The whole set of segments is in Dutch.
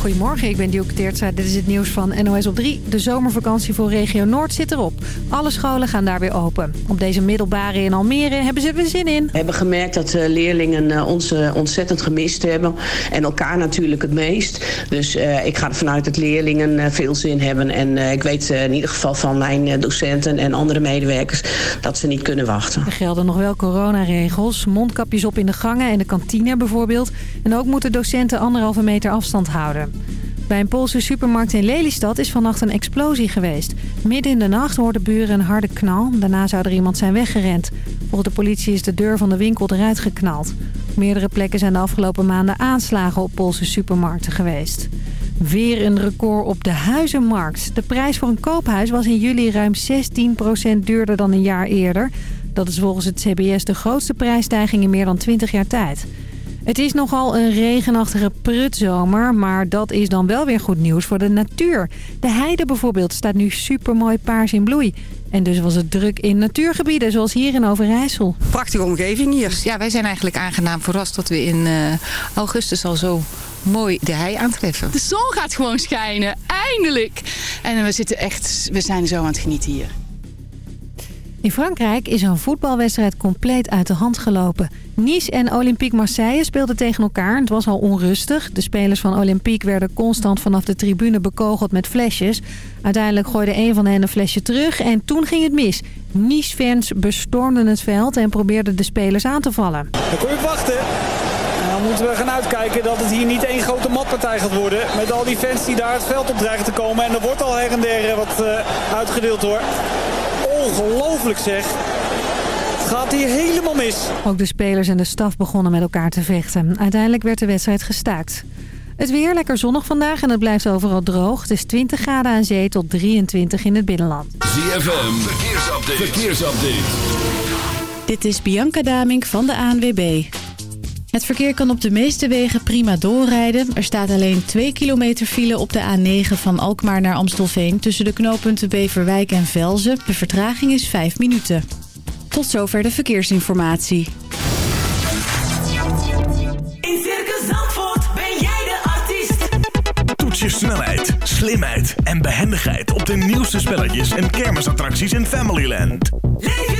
Goedemorgen, ik ben Dielke Teertstra. Dit is het nieuws van NOS op 3. De zomervakantie voor regio Noord zit erop. Alle scholen gaan daar weer open. Op deze middelbare in Almere hebben ze er zin in. We hebben gemerkt dat de leerlingen eh, ons eh, ontzettend gemist hebben. En elkaar natuurlijk het meest. Dus uh, ik ga ervan uit dat leerlingen veel zin hebben. En uh, ik weet in ieder geval van mijn docenten en andere medewerkers... dat ze niet kunnen wachten. Er gelden nog wel coronaregels. Mondkapjes op in de gangen en de kantine bijvoorbeeld. En ook moeten docenten anderhalve meter afstand houden. Bij een Poolse supermarkt in Lelystad is vannacht een explosie geweest. Midden in de nacht hoorden buren een harde knal. Daarna zou er iemand zijn weggerend. Volgens de politie is de deur van de winkel eruit geknald. Meerdere plekken zijn de afgelopen maanden aanslagen op Poolse supermarkten geweest. Weer een record op de huizenmarkt. De prijs voor een koophuis was in juli ruim 16% duurder dan een jaar eerder. Dat is volgens het CBS de grootste prijsstijging in meer dan 20 jaar tijd. Het is nogal een regenachtige prutzomer, maar dat is dan wel weer goed nieuws voor de natuur. De heide bijvoorbeeld staat nu supermooi paars in bloei. En dus was het druk in natuurgebieden, zoals hier in Overijssel. Prachtige omgeving hier. Ja, wij zijn eigenlijk aangenaam verrast dat we in uh, augustus al zo mooi de hei aantreffen. De zon gaat gewoon schijnen, eindelijk. En we, zitten echt, we zijn zo aan het genieten hier. In Frankrijk is een voetbalwedstrijd compleet uit de hand gelopen. Nice en Olympique Marseille speelden tegen elkaar. Het was al onrustig. De spelers van Olympique werden constant vanaf de tribune bekogeld met flesjes. Uiteindelijk gooide een van hen een flesje terug en toen ging het mis. Nice-fans bestormden het veld en probeerden de spelers aan te vallen. Dan kon je wachten. Dan moeten we gaan uitkijken dat het hier niet één grote matpartij gaat worden. Met al die fans die daar het veld op dreigen te komen. En er wordt al her en der wat uh, uitgedeeld hoor. Ongelooflijk zeg. Het gaat hier helemaal mis. Ook de spelers en de staf begonnen met elkaar te vechten. Uiteindelijk werd de wedstrijd gestaakt. Het weer lekker zonnig vandaag en het blijft overal droog. Het is 20 graden aan zee tot 23 in het binnenland. ZFM, verkeersupdate. verkeersupdate. Dit is Bianca Damink van de ANWB. Het verkeer kan op de meeste wegen prima doorrijden. Er staat alleen 2 kilometer file op de A9 van Alkmaar naar Amstelveen... tussen de knooppunten Beverwijk en Velzen. De vertraging is 5 minuten. Tot zover de verkeersinformatie. In Circus Zandvoort ben jij de artiest. Toets je snelheid, slimheid en behendigheid... op de nieuwste spelletjes en kermisattracties in Familyland. Leef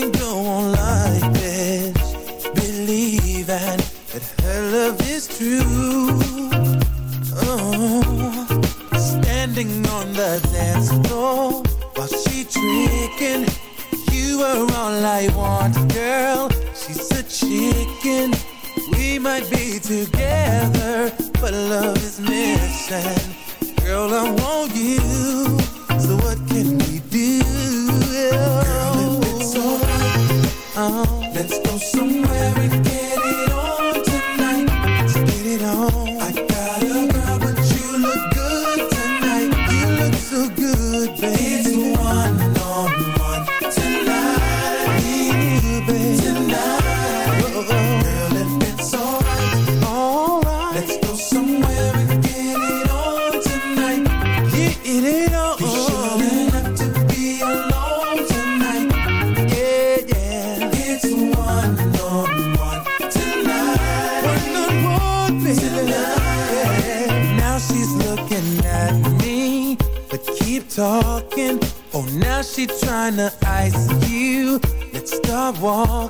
can go on like this. Believe that her love is true. Oh, standing on the dance floor While she tricking. You are all I want, girl. She's a chicken. We might be together But love is missing. Girl, I want you. So what can somewhere. wanna ice you. Let's start walking.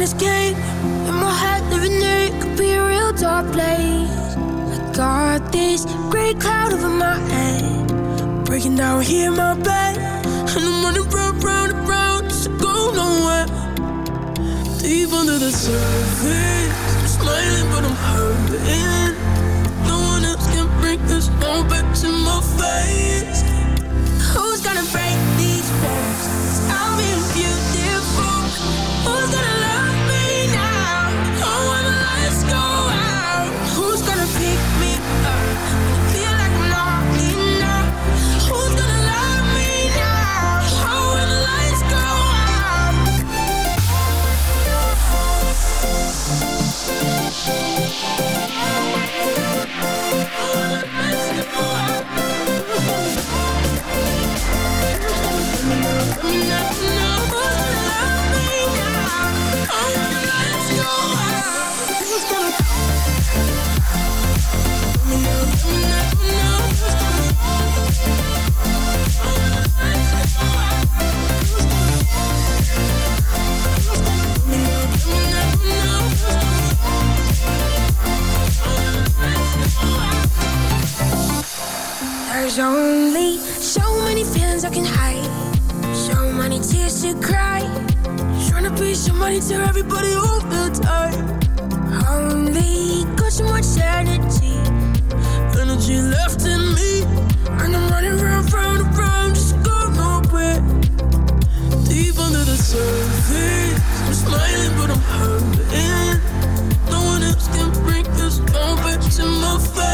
can't escape. In my head, living there, it could be a real dark place. I got this gray cloud over my head, breaking down here in my bed. And I'm running round, round, and round, just to go nowhere. Deep under the surface, I'm smiling, but I'm hurting. No one else can bring this moment to my face. I can hide. So many tears to cry. Trying to be somebody to everybody all the time. Only got so much energy. Energy left in me. And I'm running round, round, round, just go nowhere. Deep under the surface. I'm smiling, but I'm hurting. No one else can bring this moment to my face.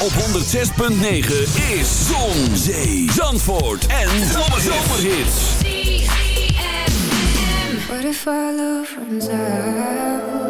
op 106.9 is Zon, Zee, Zandvoort en Zomerhits. What if our love?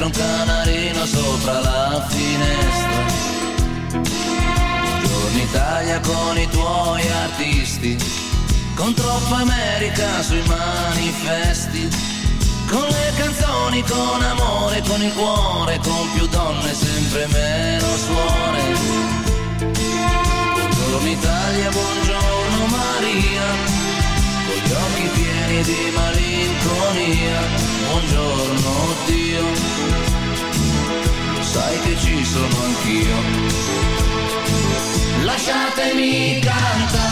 un canarino sopra la finestra. Buongiorno Italia con i tuoi artisti, con troppa America sui manifesti, con le canzoni, con amore, con il cuore, con più donne, sempre meno suore. Buongiorno Italia, buongiorno Maria, con gli occhi pieni di malinconia, ci sono anch'io. Lasciatemi cantare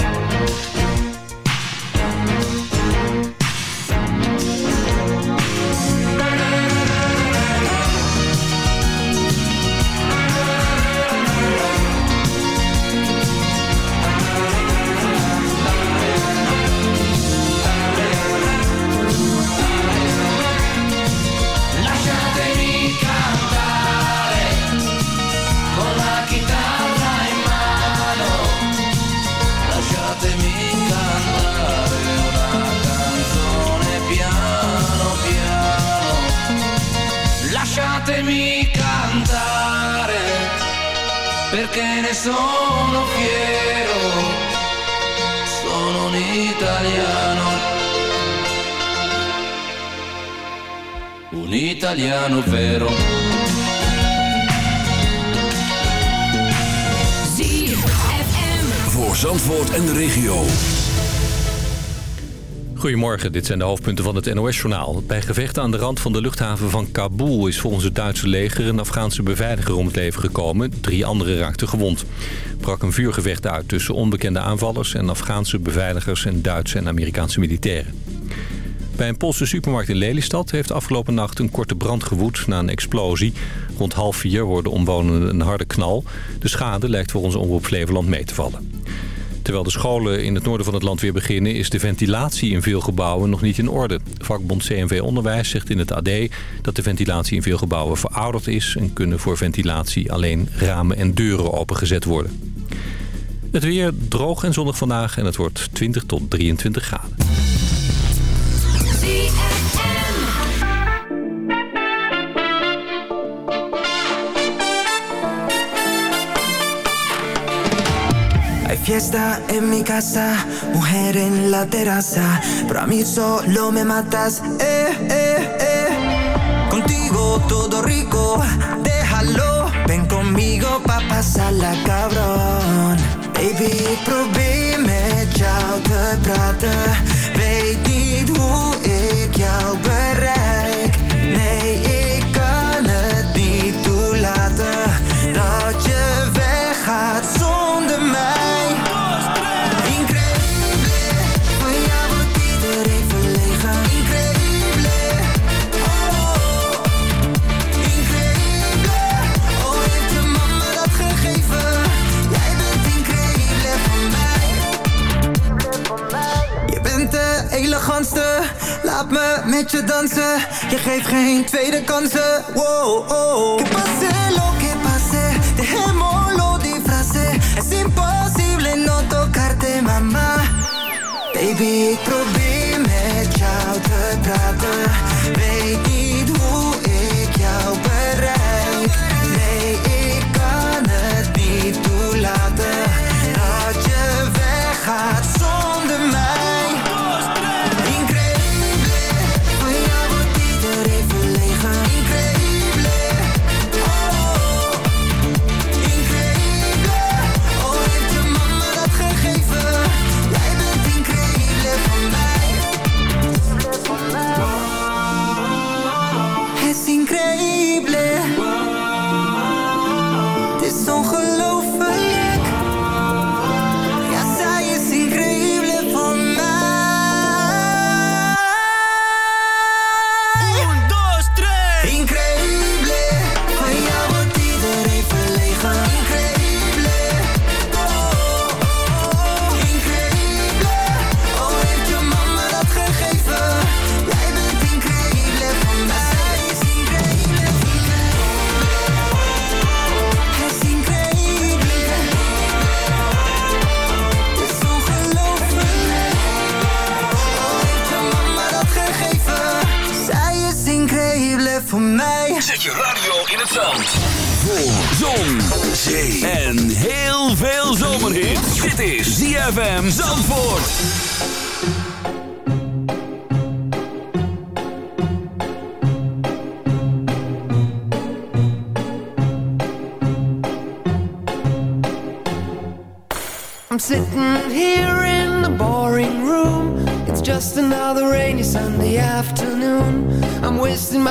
Goedemorgen, dit zijn de hoofdpunten van het NOS-journaal. Bij gevechten aan de rand van de luchthaven van Kabul is volgens het Duitse leger een Afghaanse beveiliger om het leven gekomen. Drie anderen raakten gewond. Brak een vuurgevecht uit tussen onbekende aanvallers en Afghaanse beveiligers en Duitse en Amerikaanse militairen. Bij een Poolse supermarkt in Lelystad heeft afgelopen nacht een korte brand gewoed na een explosie. Rond half vier hoorden omwonenden een harde knal. De schade lijkt voor onze omroep Flevoland mee te vallen. Terwijl de scholen in het noorden van het land weer beginnen... is de ventilatie in veel gebouwen nog niet in orde. Vakbond CNV Onderwijs zegt in het AD dat de ventilatie in veel gebouwen verouderd is... en kunnen voor ventilatie alleen ramen en deuren opengezet worden. Het weer droog en zonnig vandaag en het wordt 20 tot 23 graden. Fiesta en mi casa, mujer en la terraza, pero a mí solo me matas, eh, eh, eh. Contigo todo rico, déjalo, ven conmigo pa' pasarla cabrón. Baby, probeer jou te praten, weet niet hoe ik jou. Met je dansen. Je geeft geen tweede kansen. Wow, oh. Que pase lo que pase, dejémoslo disfrace. Es imposible no tocarte, mama. Baby, probeer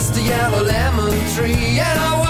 Just a yellow lemon tree. And I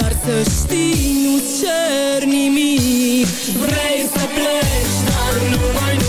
Dar să știi, nu cer nimic. Vrei să pleci, dar nu mai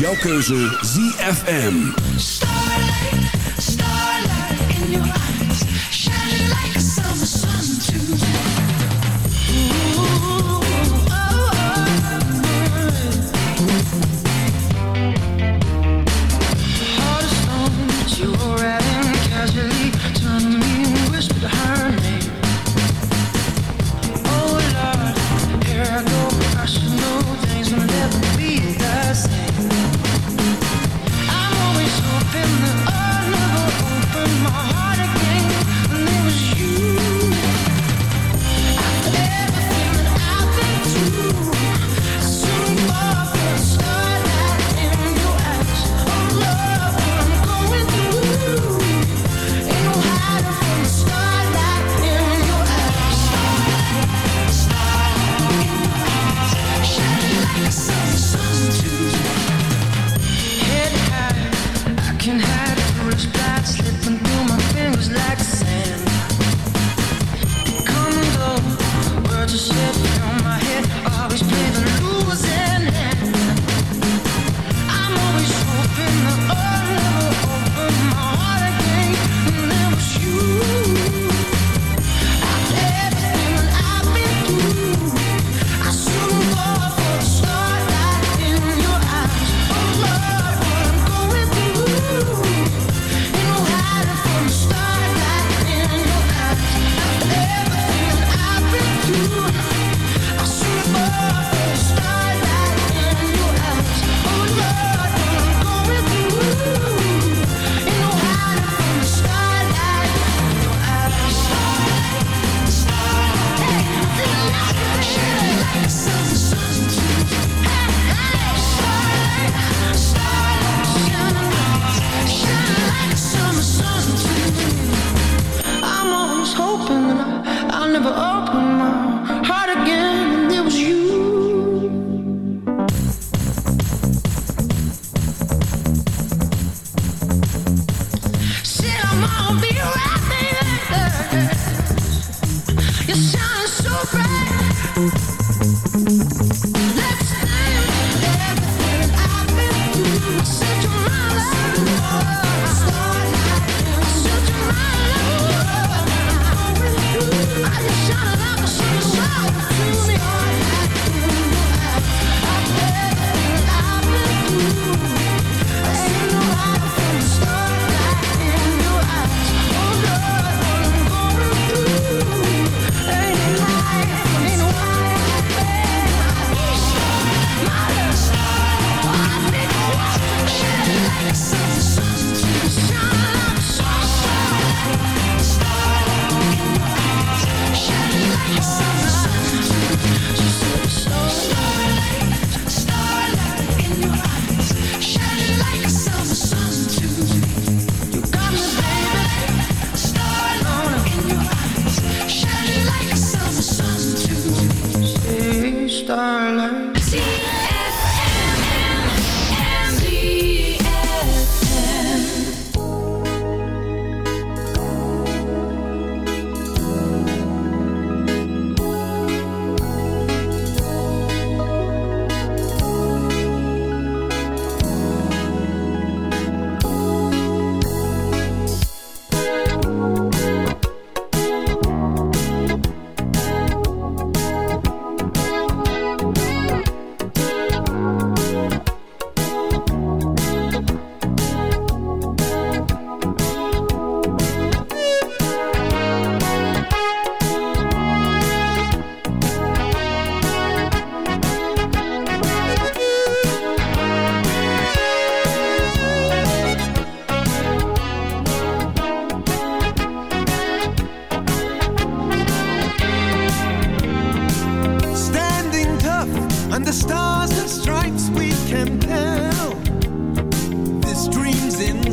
jouw keuze ZFM.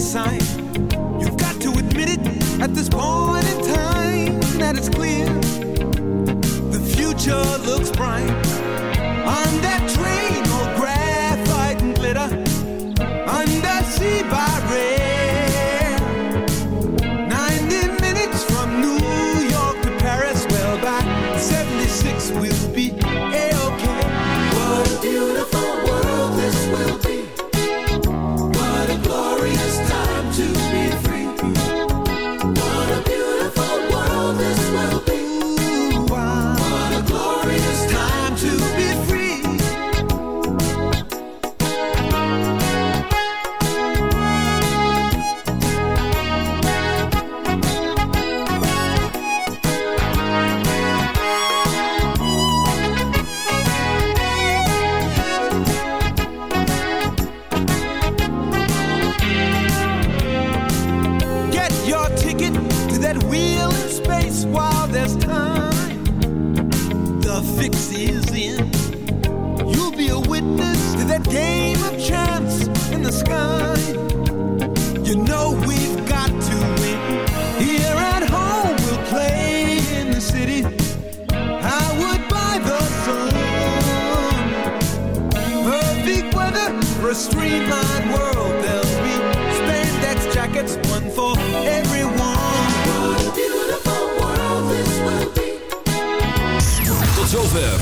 sign. You've got to admit it at this point in time that it's clear the future looks bright. On that train, old graphite and glitter, undersea by.